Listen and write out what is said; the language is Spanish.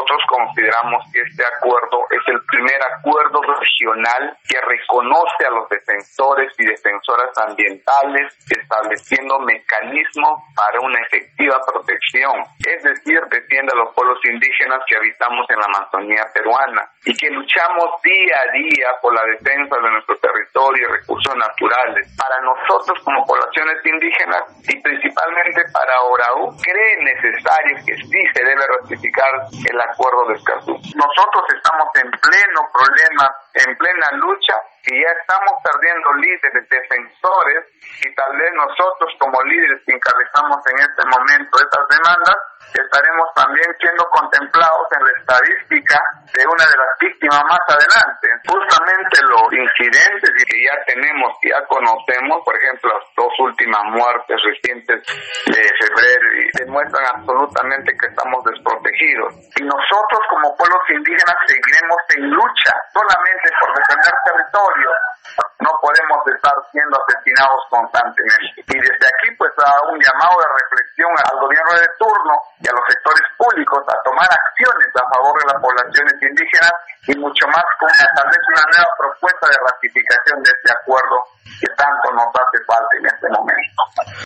nosotros consideramos que este acuerdo es el acuerdo regional que reconoce a los defensores y defensoras ambientales, estableciendo mecanismos para una efectiva protección, es decir, defiende a los pueblos indígenas que habitamos en la Amazonía peruana y que luchamos día a día por la defensa de nuestro territorio y recursos naturales. Para nosotros como poblaciones indígenas y principalmente para ORAU, cree necesario que sí se debe ratificar el acuerdo de Escazú. Nosotros estamos en pleno problema, en plena lucha y ya estamos perdiendo líderes, defensores y tal vez nosotros como líderes que encabezamos en este momento estas demandas estaremos también siendo contemplados en la estadística de una de las víctimas más adelante. Justamente los incidentes que ya tenemos, que ya conocemos, por ejemplo, las dos últimas muertes recientes demuestran absolutamente que estamos desprotegidos. Y nosotros como pueblos indígenas seguiremos en lucha solamente por defender territorio. No podemos estar siendo asesinados constantemente. Y desde aquí, pues, a un llamado de reflexión al gobierno de turno y a los sectores públicos a tomar acciones a favor de las poblaciones indígenas y mucho más con vez una nueva propuesta de ratificación de este acuerdo que tanto nos hace falta en este momento.